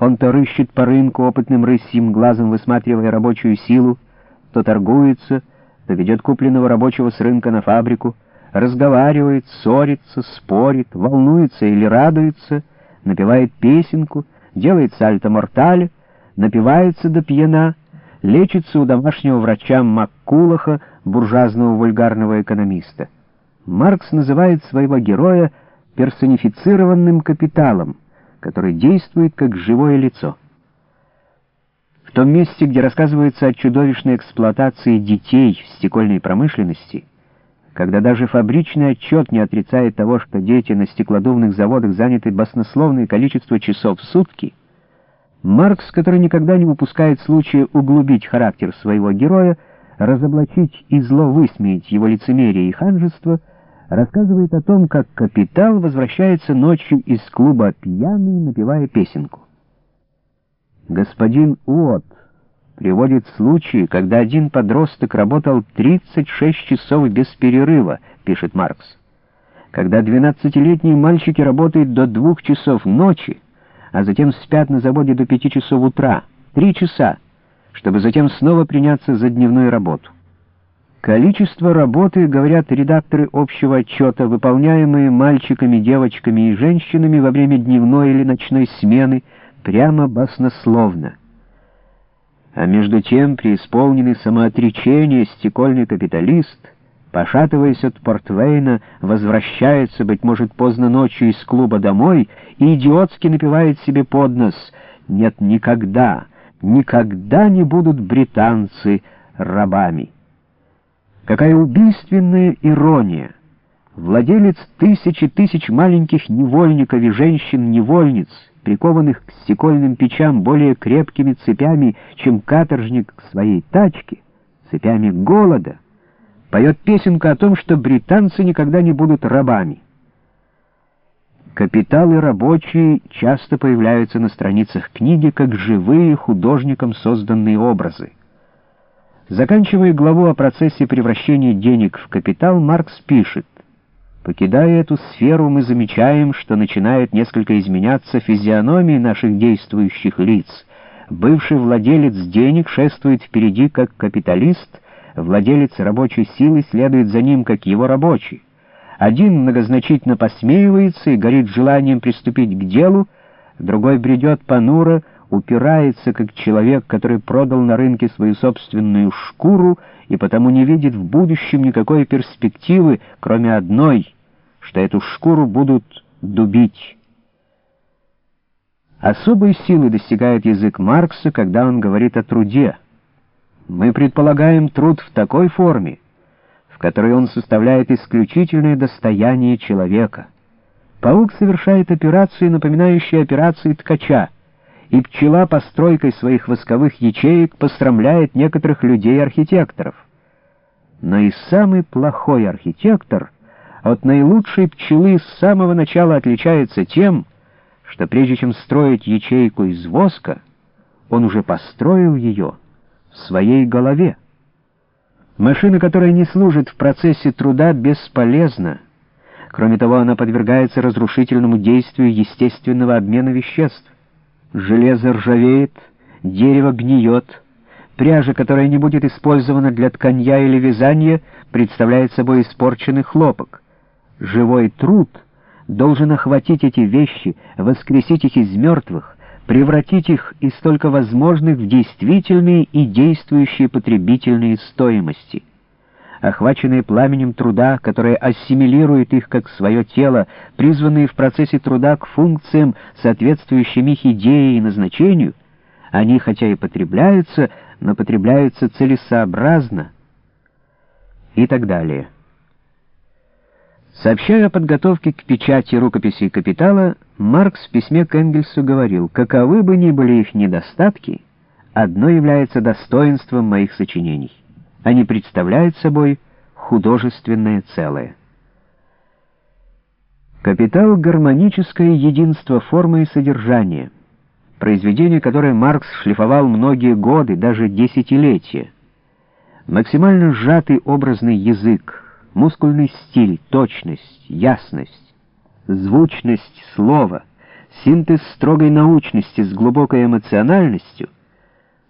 Он то рыщет по рынку опытным рысьим глазом, высматривая рабочую силу, то торгуется, то ведет купленного рабочего с рынка на фабрику, разговаривает, ссорится, спорит, волнуется или радуется, напевает песенку, делает сальто-мортале, напивается до пьяна, лечится у домашнего врача Маккулаха, буржуазного вульгарного экономиста. Маркс называет своего героя персонифицированным капиталом, который действует как живое лицо. В том месте, где рассказывается о чудовищной эксплуатации детей в стекольной промышленности, когда даже фабричный отчет не отрицает того, что дети на стеклодувных заводах заняты баснословное количество часов в сутки, Маркс, который никогда не упускает случая углубить характер своего героя, разоблачить и зло высмеять его лицемерие и ханжество, рассказывает о том, как капитал возвращается ночью из клуба пьяный, напевая песенку. Господин Уотт приводит случаи, когда один подросток работал 36 часов без перерыва, пишет Маркс. Когда 12-летние мальчики работают до двух часов ночи, а затем спят на заводе до 5 часов утра, 3 часа, чтобы затем снова приняться за дневную работу. Количество работы, говорят редакторы общего отчета, выполняемые мальчиками, девочками и женщинами во время дневной или ночной смены, прямо баснословно. А между тем, преисполненный самоотречения стекольный капиталист, пошатываясь от портвейна, возвращается, быть может, поздно ночью из клуба домой и идиотски напевает себе под нос «Нет, никогда, никогда не будут британцы рабами». Какая убийственная ирония! Владелец тысячи тысяч маленьких невольников и женщин-невольниц, прикованных к стекольным печам более крепкими цепями, чем каторжник к своей тачке, цепями голода, поет песенку о том, что британцы никогда не будут рабами. Капиталы рабочие часто появляются на страницах книги как живые художником созданные образы. Заканчивая главу о процессе превращения денег в капитал, Маркс пишет, «Покидая эту сферу, мы замечаем, что начинает несколько изменяться физиономии наших действующих лиц. Бывший владелец денег шествует впереди как капиталист, владелец рабочей силы следует за ним как его рабочий. Один многозначительно посмеивается и горит желанием приступить к делу, другой бредет понуро, упирается, как человек, который продал на рынке свою собственную шкуру и потому не видит в будущем никакой перспективы, кроме одной, что эту шкуру будут дубить. Особой силы достигает язык Маркса, когда он говорит о труде. Мы предполагаем труд в такой форме, в которой он составляет исключительное достояние человека. Паук совершает операции, напоминающие операции ткача, и пчела постройкой своих восковых ячеек пострамляет некоторых людей-архитекторов. Но и самый плохой архитектор от наилучшей пчелы с самого начала отличается тем, что прежде чем строить ячейку из воска, он уже построил ее в своей голове. Машина, которая не служит в процессе труда, бесполезна. Кроме того, она подвергается разрушительному действию естественного обмена веществ. Железо ржавеет, дерево гниет, пряжа, которая не будет использована для тканья или вязания, представляет собой испорченный хлопок. Живой труд должен охватить эти вещи, воскресить их из мертвых, превратить их из столько возможных в действительные и действующие потребительные стоимости охваченные пламенем труда, которое ассимилирует их как свое тело, призванные в процессе труда к функциям, соответствующим их идее и назначению, они хотя и потребляются, но потребляются целесообразно и так далее. Сообщая о подготовке к печати рукописей «Капитала», Маркс в письме к Энгельсу говорил, «Каковы бы ни были их недостатки, одно является достоинством моих сочинений». Они представляют собой художественное целое. «Капитал» — гармоническое единство формы и содержания, произведение, которое Маркс шлифовал многие годы, даже десятилетия. Максимально сжатый образный язык, мускульный стиль, точность, ясность, звучность слова, Синтез строгой научности с глубокой эмоциональностью